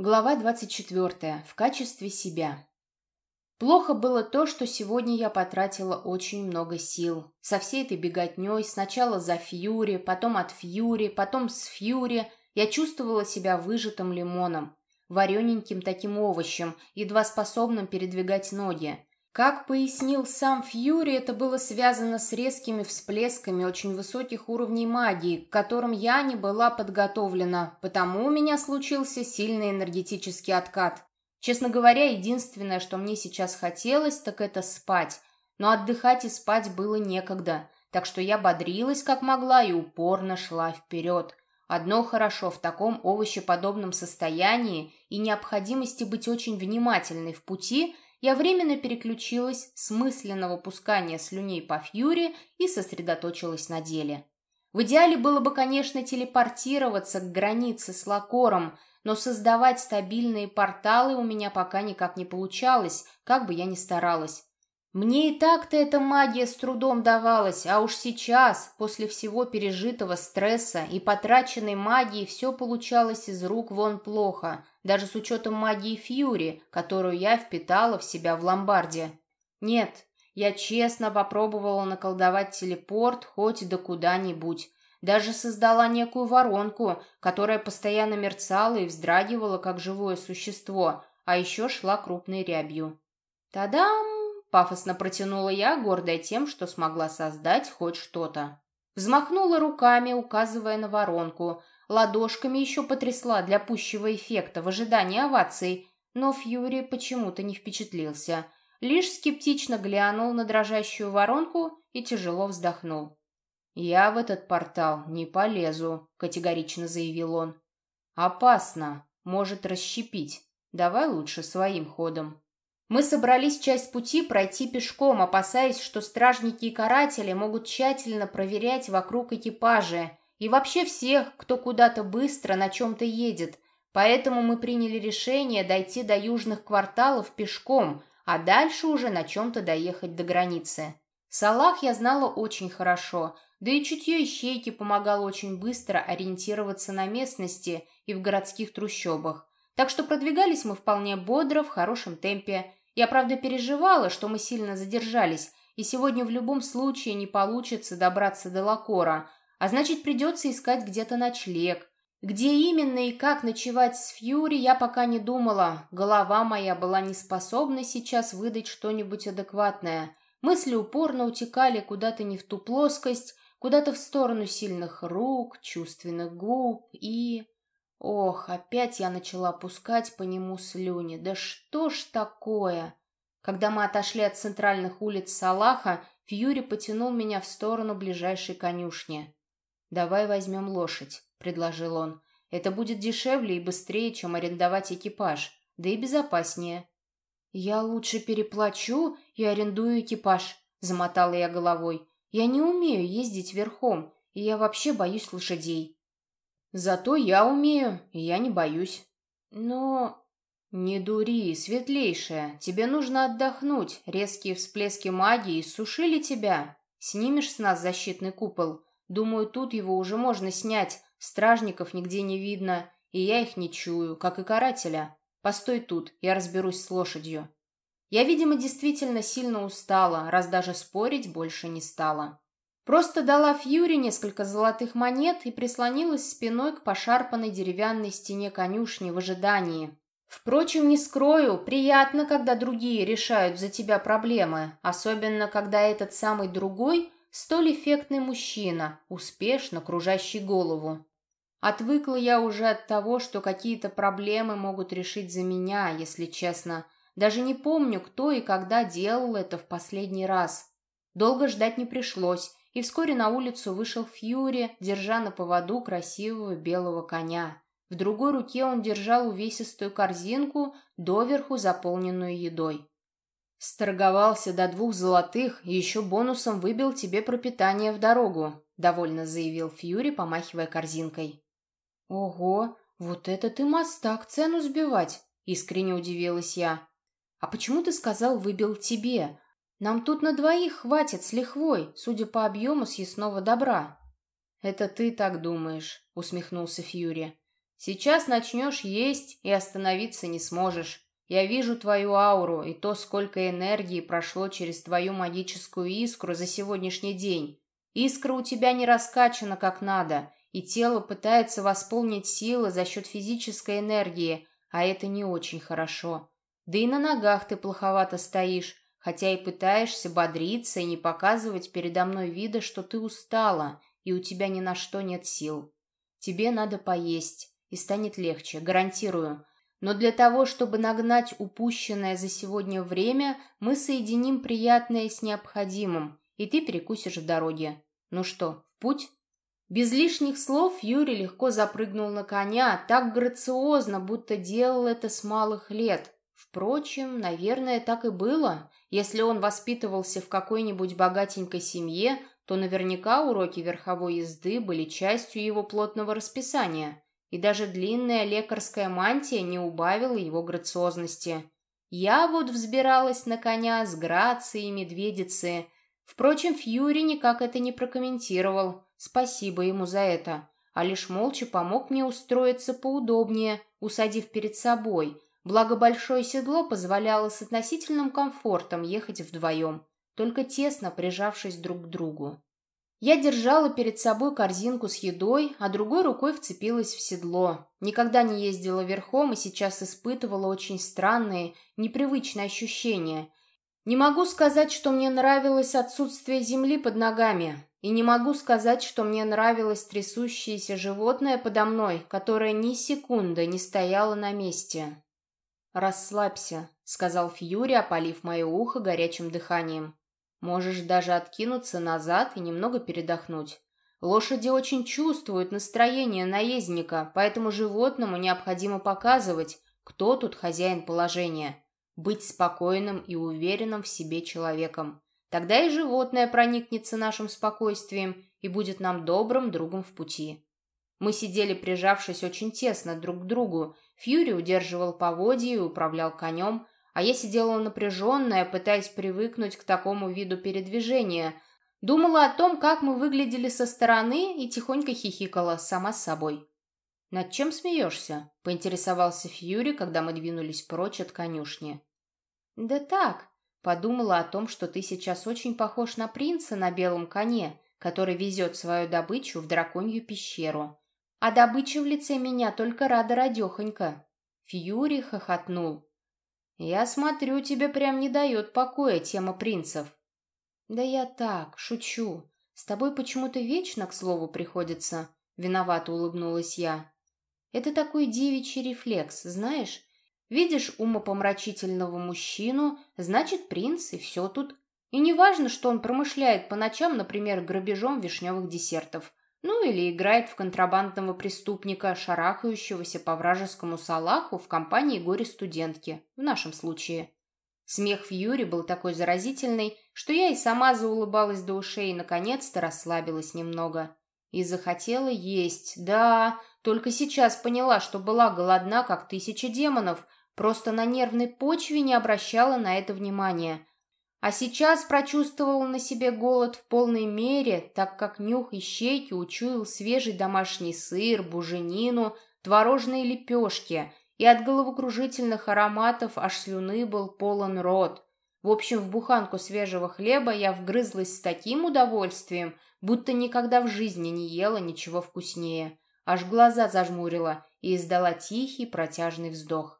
Глава 24. В качестве себя. Плохо было то, что сегодня я потратила очень много сил. Со всей этой беготней, сначала за Фьюри, потом от Фьюри, потом с Фьюри, я чувствовала себя выжатым лимоном, варененьким таким овощем, едва способным передвигать ноги. Как пояснил сам Фьюри, это было связано с резкими всплесками очень высоких уровней магии, к которым я не была подготовлена, потому у меня случился сильный энергетический откат. Честно говоря, единственное, что мне сейчас хотелось, так это спать. Но отдыхать и спать было некогда, так что я бодрилась как могла и упорно шла вперед. Одно хорошо в таком овощеподобном состоянии и необходимости быть очень внимательной в пути – я временно переключилась с мысленного пускания слюней по фьюре и сосредоточилась на деле. В идеале было бы, конечно, телепортироваться к границе с Лакором, но создавать стабильные порталы у меня пока никак не получалось, как бы я ни старалась. Мне и так-то эта магия с трудом давалась, а уж сейчас, после всего пережитого стресса и потраченной магии, все получалось из рук вон плохо, даже с учетом магии Фьюри, которую я впитала в себя в ломбарде. Нет, я честно попробовала наколдовать телепорт хоть до куда-нибудь. Даже создала некую воронку, которая постоянно мерцала и вздрагивала, как живое существо, а еще шла крупной рябью. Та-дам! Пафосно протянула я, гордая тем, что смогла создать хоть что-то. Взмахнула руками, указывая на воронку. Ладошками еще потрясла для пущего эффекта в ожидании оваций, но Фьюри почему-то не впечатлился. Лишь скептично глянул на дрожащую воронку и тяжело вздохнул. «Я в этот портал не полезу», — категорично заявил он. «Опасно. Может расщепить. Давай лучше своим ходом». Мы собрались часть пути пройти пешком, опасаясь, что стражники и каратели могут тщательно проверять вокруг экипажа и вообще всех, кто куда-то быстро на чем-то едет. Поэтому мы приняли решение дойти до южных кварталов пешком, а дальше уже на чем-то доехать до границы. Салах я знала очень хорошо, да и чутье ищейки помогало очень быстро ориентироваться на местности и в городских трущобах. Так что продвигались мы вполне бодро, в хорошем темпе, я, правда, переживала, что мы сильно задержались, и сегодня в любом случае не получится добраться до Лакора, а значит, придется искать где-то ночлег. Где именно и как ночевать с Фьюри, я пока не думала. Голова моя была не способна сейчас выдать что-нибудь адекватное. Мысли упорно утекали куда-то не в ту плоскость, куда-то в сторону сильных рук, чувственных губ и... Ох, опять я начала пускать по нему слюни. Да что ж такое? Когда мы отошли от центральных улиц Салаха, Фьюри потянул меня в сторону ближайшей конюшни. «Давай возьмем лошадь», — предложил он. «Это будет дешевле и быстрее, чем арендовать экипаж, да и безопаснее». «Я лучше переплачу и арендую экипаж», — замотала я головой. «Я не умею ездить верхом, и я вообще боюсь лошадей». Зато я умею, и я не боюсь. Но... Не дури, светлейшая, тебе нужно отдохнуть. Резкие всплески магии сушили тебя. Снимешь с нас защитный купол? Думаю, тут его уже можно снять. Стражников нигде не видно, и я их не чую, как и карателя. Постой тут, я разберусь с лошадью. Я, видимо, действительно сильно устала, раз даже спорить больше не стала. Просто дала Фьюри несколько золотых монет и прислонилась спиной к пошарпанной деревянной стене конюшни в ожидании. Впрочем, не скрою, приятно, когда другие решают за тебя проблемы, особенно когда этот самый другой – столь эффектный мужчина, успешно кружащий голову. Отвыкла я уже от того, что какие-то проблемы могут решить за меня, если честно. Даже не помню, кто и когда делал это в последний раз. Долго ждать не пришлось, и вскоре на улицу вышел Фьюри, держа на поводу красивого белого коня. В другой руке он держал увесистую корзинку, доверху заполненную едой. «Сторговался до двух золотых и еще бонусом выбил тебе пропитание в дорогу», — довольно заявил Фьюри, помахивая корзинкой. «Ого, вот это ты мастак цену сбивать!» — искренне удивилась я. «А почему ты сказал «выбил тебе»? Нам тут на двоих хватит с лихвой, судя по объему съестного добра». «Это ты так думаешь», — усмехнулся Фьюри. Сейчас начнешь есть и остановиться не сможешь. Я вижу твою ауру и то, сколько энергии прошло через твою магическую искру за сегодняшний день. Искра у тебя не раскачана как надо, и тело пытается восполнить силы за счет физической энергии, а это не очень хорошо. Да и на ногах ты плоховато стоишь, хотя и пытаешься бодриться и не показывать передо мной вида, что ты устала, и у тебя ни на что нет сил. Тебе надо поесть, и станет легче, гарантирую. Но для того, чтобы нагнать упущенное за сегодня время, мы соединим приятное с необходимым, и ты перекусишь в дороге. Ну что, в путь? Без лишних слов Юрий легко запрыгнул на коня, так грациозно, будто делал это с малых лет. Впрочем, наверное, так и было. Если он воспитывался в какой-нибудь богатенькой семье, то наверняка уроки верховой езды были частью его плотного расписания и даже длинная лекарская мантия не убавила его грациозности. Я вот взбиралась на коня с грацией медведицы. Впрочем, Фьюри никак это не прокомментировал. Спасибо ему за это. А лишь молча помог мне устроиться поудобнее, усадив перед собой. Благо большое седло позволяло с относительным комфортом ехать вдвоем, только тесно прижавшись друг к другу. Я держала перед собой корзинку с едой, а другой рукой вцепилась в седло. Никогда не ездила верхом и сейчас испытывала очень странные, непривычные ощущения. Не могу сказать, что мне нравилось отсутствие земли под ногами, и не могу сказать, что мне нравилось трясущееся животное подо мной, которое ни секунды не стояло на месте. «Расслабься», — сказал Фьюри, опалив мое ухо горячим дыханием. Можешь даже откинуться назад и немного передохнуть. Лошади очень чувствуют настроение наездника, поэтому животному необходимо показывать, кто тут хозяин положения. Быть спокойным и уверенным в себе человеком. Тогда и животное проникнется нашим спокойствием и будет нам добрым другом в пути. Мы сидели, прижавшись очень тесно друг к другу. Фьюри удерживал поводья и управлял конем, а я сидела напряженная, пытаясь привыкнуть к такому виду передвижения. Думала о том, как мы выглядели со стороны, и тихонько хихикала сама с собой. «Над чем смеешься?» — поинтересовался Фьюри, когда мы двинулись прочь от конюшни. «Да так», — подумала о том, что ты сейчас очень похож на принца на белом коне, который везет свою добычу в драконью пещеру. А добыча в лице меня только рада радехонька. Фьюри хохотнул. «Я смотрю, тебе прям не дает покоя тема принцев». «Да я так, шучу. С тобой почему-то вечно к слову приходится», — виновато улыбнулась я. «Это такой девичий рефлекс, знаешь? Видишь умопомрачительного мужчину, значит, принц, и все тут. И не важно, что он промышляет по ночам, например, грабежом вишневых десертов. Ну или играет в контрабандного преступника, шарахающегося по вражескому салаху в компании горе-студентки, в нашем случае. Смех в Юре был такой заразительный, что я и сама заулыбалась до ушей и наконец-то расслабилась немного. И захотела есть, да, только сейчас поняла, что была голодна, как тысяча демонов, просто на нервной почве не обращала на это внимания. А сейчас прочувствовал на себе голод в полной мере, так как нюх ищейки учуял свежий домашний сыр, буженину, творожные лепешки, и от головокружительных ароматов аж слюны был полон рот. В общем, в буханку свежего хлеба я вгрызлась с таким удовольствием, будто никогда в жизни не ела ничего вкуснее. Аж глаза зажмурила и издала тихий протяжный вздох.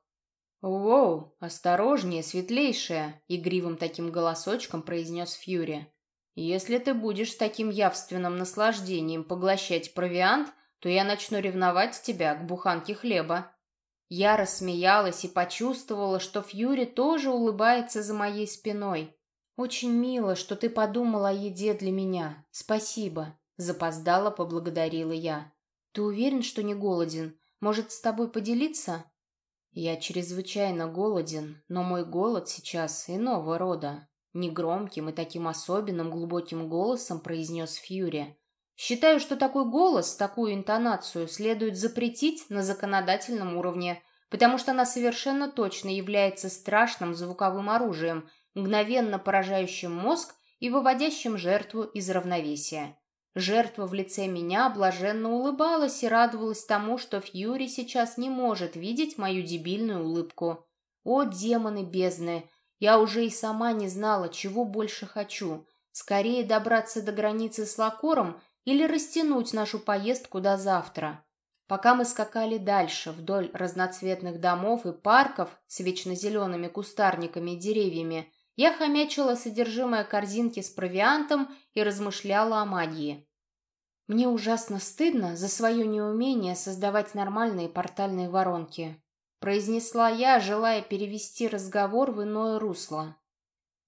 «Воу, осторожнее, светлейшая!» — игривым таким голосочком произнес Фьюри. «Если ты будешь с таким явственным наслаждением поглощать провиант, то я начну ревновать тебя к буханке хлеба». Я рассмеялась и почувствовала, что Фьюри тоже улыбается за моей спиной. «Очень мило, что ты подумала о еде для меня. Спасибо», — запоздала поблагодарила я. «Ты уверен, что не голоден? Может, с тобой поделиться?» Я чрезвычайно голоден, но мой голод сейчас иного рода. Негромким и таким особенным глубоким голосом произнес Фьюри. Считаю, что такой голос, такую интонацию следует запретить на законодательном уровне, потому что она совершенно точно является страшным звуковым оружием, мгновенно поражающим мозг и выводящим жертву из равновесия. Жертва в лице меня блаженно улыбалась и радовалась тому, что Фьюри сейчас не может видеть мою дебильную улыбку. О, демоны бездны! Я уже и сама не знала, чего больше хочу. Скорее добраться до границы с Лакором или растянуть нашу поездку до завтра. Пока мы скакали дальше, вдоль разноцветных домов и парков с вечно кустарниками и деревьями, я хомячила содержимое корзинки с провиантом и размышляла о магии. Мне ужасно стыдно за свое неумение создавать нормальные портальные воронки. Произнесла я, желая перевести разговор в иное русло.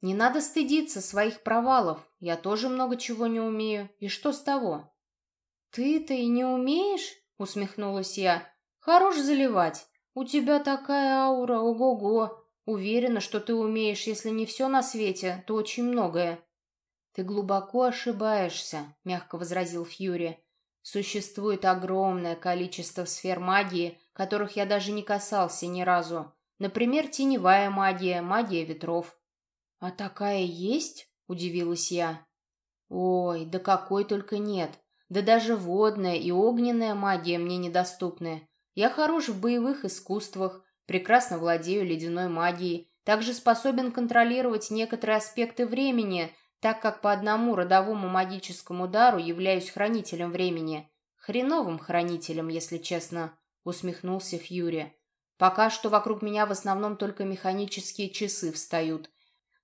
Не надо стыдиться своих провалов. Я тоже много чего не умею. И что с того? Ты-то и не умеешь? Усмехнулась я. Хорош заливать. У тебя такая аура, ого-го. Уверена, что ты умеешь, если не все на свете, то очень многое. «Ты глубоко ошибаешься», — мягко возразил Фьюри. «Существует огромное количество сфер магии, которых я даже не касался ни разу. Например, теневая магия, магия ветров». «А такая есть?» — удивилась я. «Ой, да какой только нет. Да даже водная и огненная магия мне недоступны. Я хорош в боевых искусствах, прекрасно владею ледяной магией, также способен контролировать некоторые аспекты времени, так как по одному родовому магическому дару являюсь хранителем времени. Хреновым хранителем, если честно, усмехнулся Фьюри. Пока что вокруг меня в основном только механические часы встают.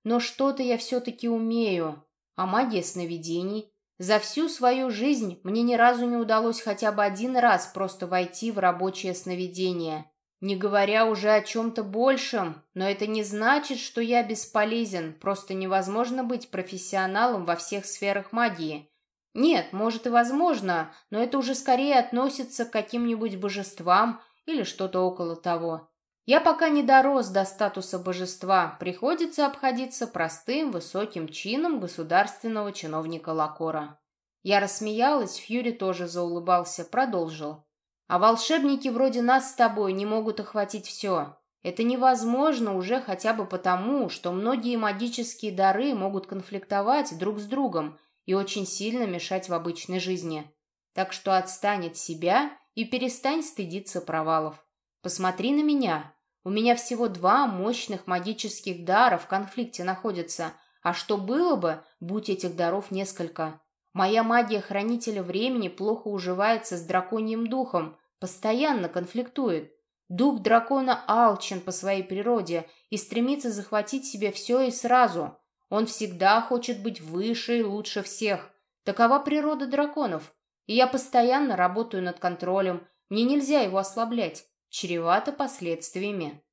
Но что-то я все-таки умею. А магия сновидений? За всю свою жизнь мне ни разу не удалось хотя бы один раз просто войти в рабочее сновидение. Не говоря уже о чем-то большем, но это не значит, что я бесполезен, просто невозможно быть профессионалом во всех сферах магии. Нет, может и возможно, но это уже скорее относится к каким-нибудь божествам или что-то около того. Я пока не дорос до статуса божества, приходится обходиться простым высоким чином государственного чиновника Лакора. Я рассмеялась, Фьюри тоже заулыбался, продолжил. А волшебники вроде нас с тобой не могут охватить все. Это невозможно уже хотя бы потому, что многие магические дары могут конфликтовать друг с другом и очень сильно мешать в обычной жизни. Так что отстань от себя и перестань стыдиться провалов. Посмотри на меня. У меня всего два мощных магических дара в конфликте находятся. А что было бы, будь этих даров несколько? Моя магия хранителя времени плохо уживается с драконьим духом, постоянно конфликтует. Дух дракона алчен по своей природе и стремится захватить себе все и сразу. Он всегда хочет быть выше и лучше всех. Такова природа драконов. И я постоянно работаю над контролем. Мне нельзя его ослаблять. Чревато последствиями.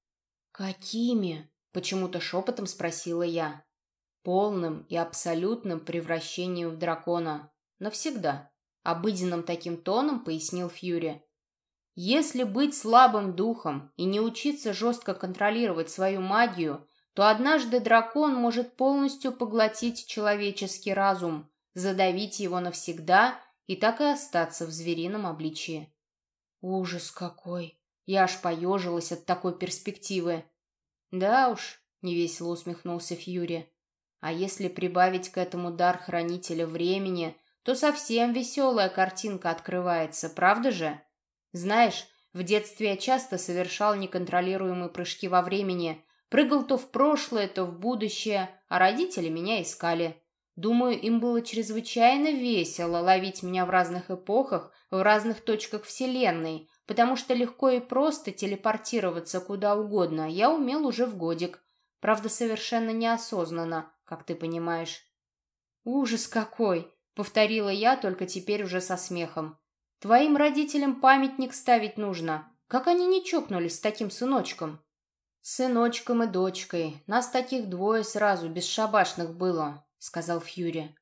«Какими?» — почему-то шепотом спросила я полным и абсолютным превращением в дракона. Навсегда. Обыденным таким тоном пояснил Фьюри. Если быть слабым духом и не учиться жестко контролировать свою магию, то однажды дракон может полностью поглотить человеческий разум, задавить его навсегда и так и остаться в зверином обличии. Ужас какой! Я аж поежилась от такой перспективы. Да уж, невесело усмехнулся Фьюри. А если прибавить к этому дар хранителя времени, то совсем веселая картинка открывается, правда же? Знаешь, в детстве я часто совершал неконтролируемые прыжки во времени, прыгал то в прошлое, то в будущее, а родители меня искали. Думаю, им было чрезвычайно весело ловить меня в разных эпохах, в разных точках Вселенной, потому что легко и просто телепортироваться куда угодно я умел уже в годик. Правда, совершенно неосознанно, как ты понимаешь. «Ужас какой!» — повторила я, только теперь уже со смехом. «Твоим родителям памятник ставить нужно. Как они не чокнулись с таким сыночком?» «Сыночком и дочкой. Нас таких двое сразу, бесшабашных было», — сказал Фьюри.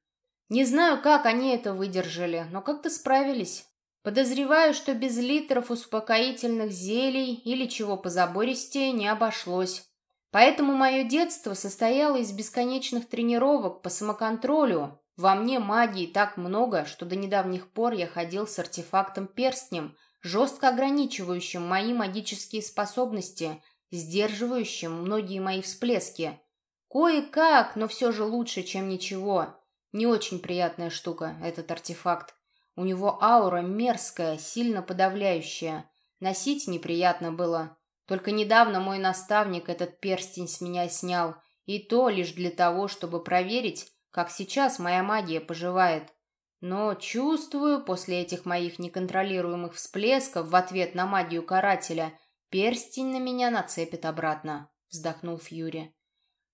«Не знаю, как они это выдержали, но как-то справились. Подозреваю, что без литров успокоительных зелий или чего позабористее не обошлось. Поэтому мое детство состояло из бесконечных тренировок по самоконтролю. Во мне магии так много, что до недавних пор я ходил с артефактом-перстнем, жестко ограничивающим мои магические способности, сдерживающим многие мои всплески. Кое-как, но все же лучше, чем ничего. Не очень приятная штука, этот артефакт. У него аура мерзкая, сильно подавляющая. Носить неприятно было. Только недавно мой наставник этот перстень с меня снял, и то лишь для того, чтобы проверить, как сейчас моя магия поживает. Но чувствую, после этих моих неконтролируемых всплесков в ответ на магию карателя, перстень на меня нацепит обратно, вздохнул Фьюри.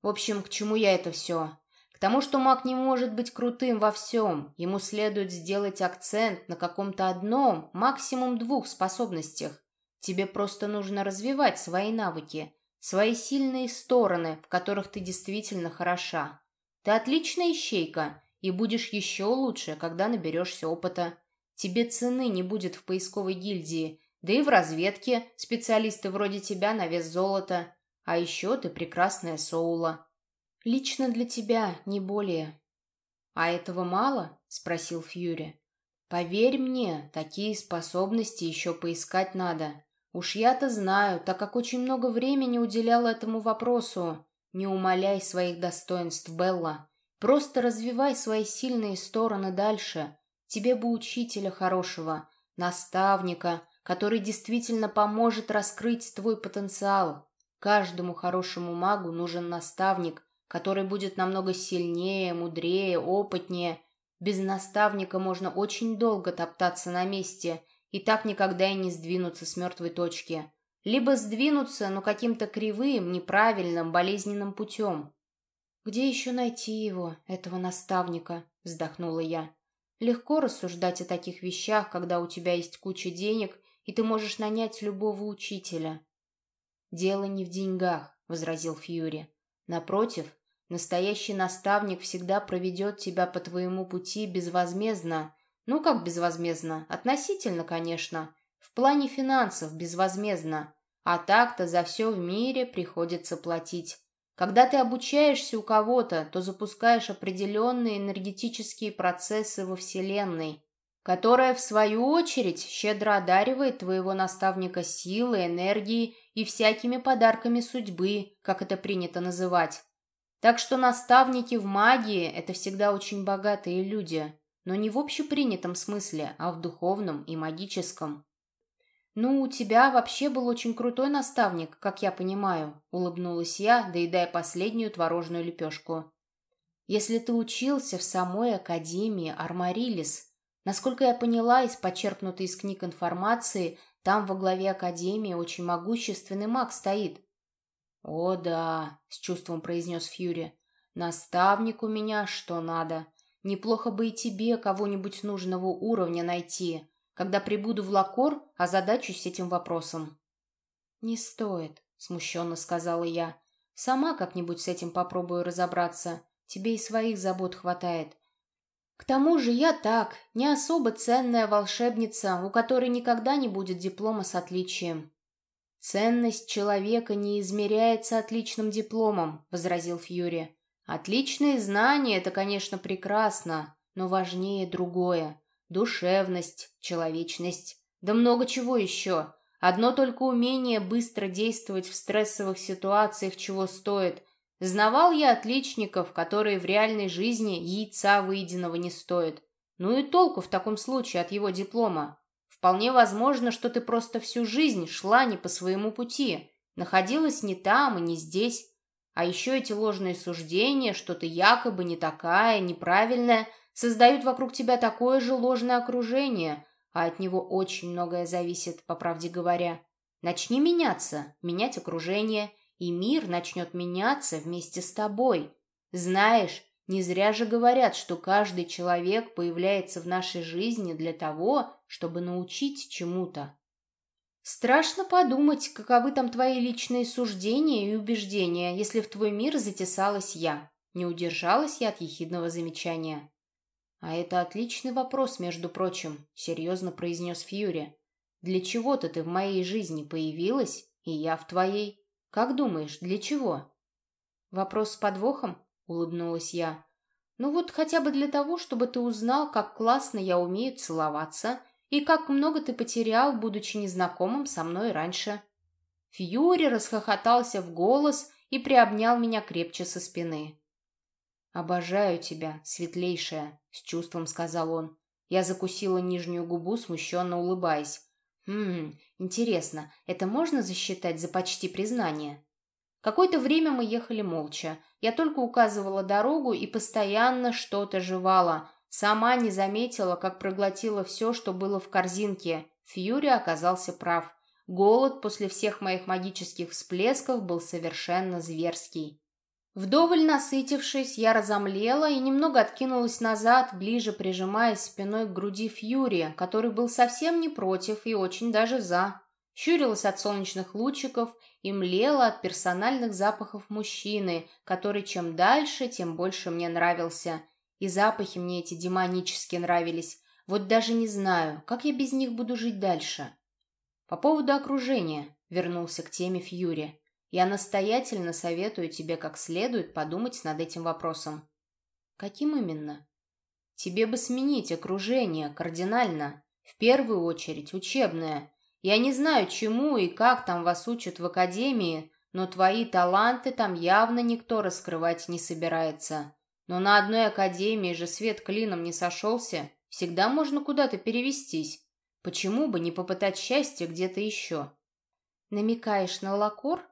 В общем, к чему я это все? К тому, что маг не может быть крутым во всем. Ему следует сделать акцент на каком-то одном, максимум двух способностях. Тебе просто нужно развивать свои навыки, свои сильные стороны, в которых ты действительно хороша. Ты отличная ищейка и будешь еще лучше, когда наберешься опыта. Тебе цены не будет в поисковой гильдии, да и в разведке специалисты вроде тебя на вес золота. А еще ты прекрасная Соула. Лично для тебя, не более. А этого мало? Спросил Фьюри. Поверь мне, такие способности еще поискать надо. Уж я-то знаю, так как очень много времени уделял этому вопросу. Не умаляй своих достоинств, Белла. Просто развивай свои сильные стороны дальше. Тебе бы учителя хорошего, наставника, который действительно поможет раскрыть твой потенциал. Каждому хорошему магу нужен наставник, который будет намного сильнее, мудрее, опытнее. Без наставника можно очень долго топтаться на месте и так никогда и не сдвинуться с мертвой точки. Либо сдвинуться, но каким-то кривым, неправильным, болезненным путем. «Где еще найти его, этого наставника?» — вздохнула я. «Легко рассуждать о таких вещах, когда у тебя есть куча денег, и ты можешь нанять любого учителя». «Дело не в деньгах», — возразил Фьюри. «Напротив, Настоящий наставник всегда проведет тебя по твоему пути безвозмездно. Ну, как безвозмездно? Относительно, конечно. В плане финансов безвозмездно. А так-то за все в мире приходится платить. Когда ты обучаешься у кого-то, то запускаешь определенные энергетические процессы во Вселенной, которая, в свою очередь, щедро одаривает твоего наставника силой, энергией и всякими подарками судьбы, как это принято называть. Так что наставники в магии – это всегда очень богатые люди, но не в общепринятом смысле, а в духовном и магическом. «Ну, у тебя вообще был очень крутой наставник, как я понимаю», – улыбнулась я, доедая последнюю творожную лепешку. «Если ты учился в самой Академии Армарилис, насколько я поняла из почерпнутой из книг информации, там во главе Академии очень могущественный маг стоит, «О да», — с чувством произнес Фьюри, — «наставник у меня что надо. Неплохо бы и тебе кого-нибудь нужного уровня найти. Когда прибуду в Лакор, озадачусь этим вопросом». «Не стоит», — смущенно сказала я. «Сама как-нибудь с этим попробую разобраться. Тебе и своих забот хватает. К тому же я так, не особо ценная волшебница, у которой никогда не будет диплома с отличием. «Ценность человека не измеряется отличным дипломом», — возразил Фьюри. «Отличные знания — это, конечно, прекрасно, но важнее другое. Душевность, человечность, да много чего еще. Одно только умение быстро действовать в стрессовых ситуациях чего стоит. Знавал я отличников, которые в реальной жизни яйца выеденного не стоят. Ну и толку в таком случае от его диплома? Вполне возможно, что ты просто всю жизнь шла не по своему пути, находилась не там и не здесь. А еще эти ложные суждения, что ты якобы не такая, неправильная, создают вокруг тебя такое же ложное окружение, а от него очень многое зависит, по правде говоря. Начни меняться, менять окружение, и мир начнет меняться вместе с тобой. Знаешь, не зря же говорят, что каждый человек появляется в нашей жизни для того, чтобы научить чему-то. Страшно подумать, каковы там твои личные суждения и убеждения, если в твой мир затесалась я. Не удержалась я от ехидного замечания. А это отличный вопрос, между прочим, серьезно произнес Фьюри. Для чего-то ты в моей жизни появилась, и я в твоей. Как думаешь, для чего? Вопрос с подвохом? улыбнулась я. «Ну вот хотя бы для того, чтобы ты узнал, как классно я умею целоваться и как много ты потерял, будучи незнакомым со мной раньше». Фьюри расхохотался в голос и приобнял меня крепче со спины. «Обожаю тебя, светлейшая», — с чувством сказал он. Я закусила нижнюю губу, смущенно улыбаясь. «Хм, интересно, это можно засчитать за почти признание?» Какое-то время мы ехали молча. Я только указывала дорогу и постоянно что-то жевала. Сама не заметила, как проглотила все, что было в корзинке. Фьюри оказался прав. Голод после всех моих магических всплесков был совершенно зверский. Вдоволь насытившись, я разомлела и немного откинулась назад, ближе прижимаясь спиной к груди Фьюри, который был совсем не против и очень даже за. Щурилась от солнечных лучиков и млела от персональных запахов мужчины, который чем дальше, тем больше мне нравился. И запахи мне эти демонически нравились. Вот даже не знаю, как я без них буду жить дальше. По поводу окружения, вернулся к теме Фьюри. Я настоятельно советую тебе как следует подумать над этим вопросом. Каким именно? Тебе бы сменить окружение кардинально. В первую очередь учебное. Я не знаю, чему и как там вас учат в академии, но твои таланты там явно никто раскрывать не собирается. Но на одной академии же свет клином не сошелся. Всегда можно куда-то перевестись. Почему бы не попытать счастье где-то еще? Намекаешь на лакор?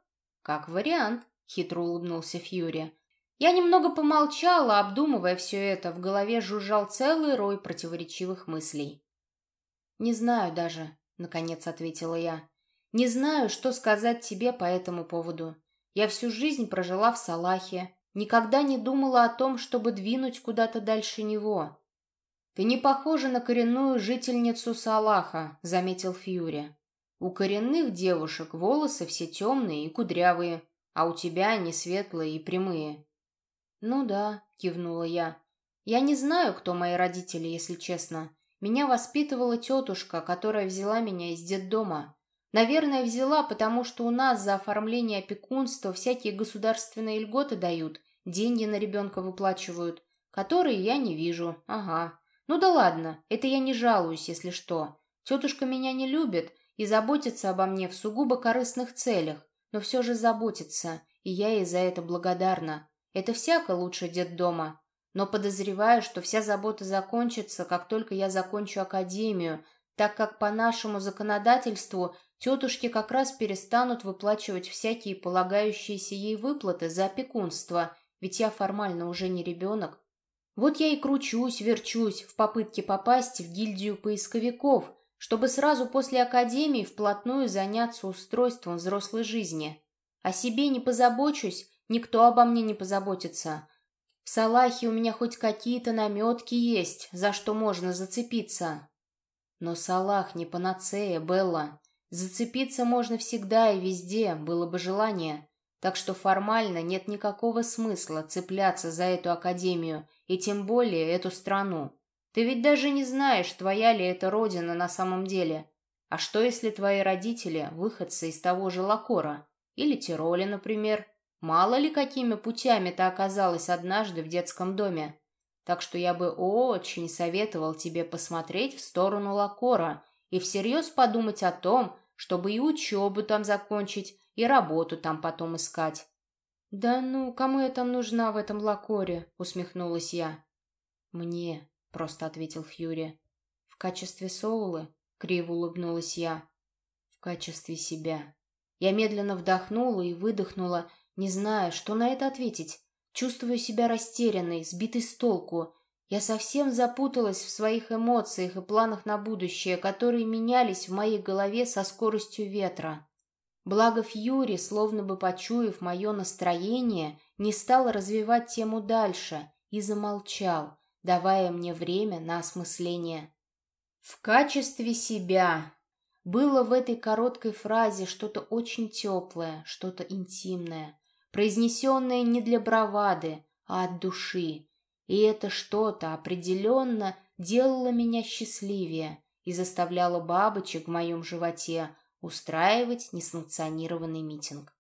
«Как вариант», — хитро улыбнулся Фьюри. Я немного помолчала, обдумывая все это, в голове жужжал целый рой противоречивых мыслей. «Не знаю даже», — наконец ответила я. «Не знаю, что сказать тебе по этому поводу. Я всю жизнь прожила в Салахе, никогда не думала о том, чтобы двинуть куда-то дальше него». «Ты не похожа на коренную жительницу Салаха», — заметил Фьюри. У коренных девушек волосы все темные и кудрявые, а у тебя они светлые и прямые. Ну да, кивнула я. Я не знаю, кто мои родители, если честно. Меня воспитывала тетушка, которая взяла меня из детдома. Наверное, взяла, потому что у нас за оформление опекунства всякие государственные льготы дают, деньги на ребенка выплачивают, которые я не вижу. Ага. Ну да ладно, это я не жалуюсь, если что. Тетушка меня не любит, и заботится обо мне в сугубо корыстных целях, но все же заботится, и я ей за это благодарна. Это всяко лучше детдома. Но подозреваю, что вся забота закончится, как только я закончу академию, так как по нашему законодательству тетушки как раз перестанут выплачивать всякие полагающиеся ей выплаты за опекунство, ведь я формально уже не ребенок. Вот я и кручусь, верчусь в попытке попасть в гильдию поисковиков, чтобы сразу после академии вплотную заняться устройством взрослой жизни. О себе не позабочусь, никто обо мне не позаботится. В Салахе у меня хоть какие-то наметки есть, за что можно зацепиться. Но Салах не панацея, Белла. Зацепиться можно всегда и везде, было бы желание. Так что формально нет никакого смысла цепляться за эту академию и тем более эту страну. Ты ведь даже не знаешь, твоя ли это родина на самом деле. А что, если твои родители – выходцы из того же Лакора? Или Тироля, например? Мало ли какими путями ты оказалась однажды в детском доме. Так что я бы очень советовал тебе посмотреть в сторону Лакора и всерьез подумать о том, чтобы и учебу там закончить, и работу там потом искать. «Да ну, кому я там нужна в этом Лакоре?» — усмехнулась я. «Мне», просто ответил Фьюри. В качестве Соулы, криво улыбнулась я. В качестве себя. Я медленно вдохнула и выдохнула, не зная, что на это ответить. Чувствую себя растерянной, сбитой с толку. Я совсем запуталась в своих эмоциях и планах на будущее, которые менялись в моей голове со скоростью ветра. Благо Фьюри, словно бы почуяв мое настроение, не стал развивать тему дальше и замолчал, давая мне время на осмысление. В качестве себя было в этой короткой фразе что-то очень теплое, что-то интимное, произнесенное не для бравады, а от души. И это что-то определенно делало меня счастливее и заставляло бабочек в моем животе устраивать несанкционированный митинг.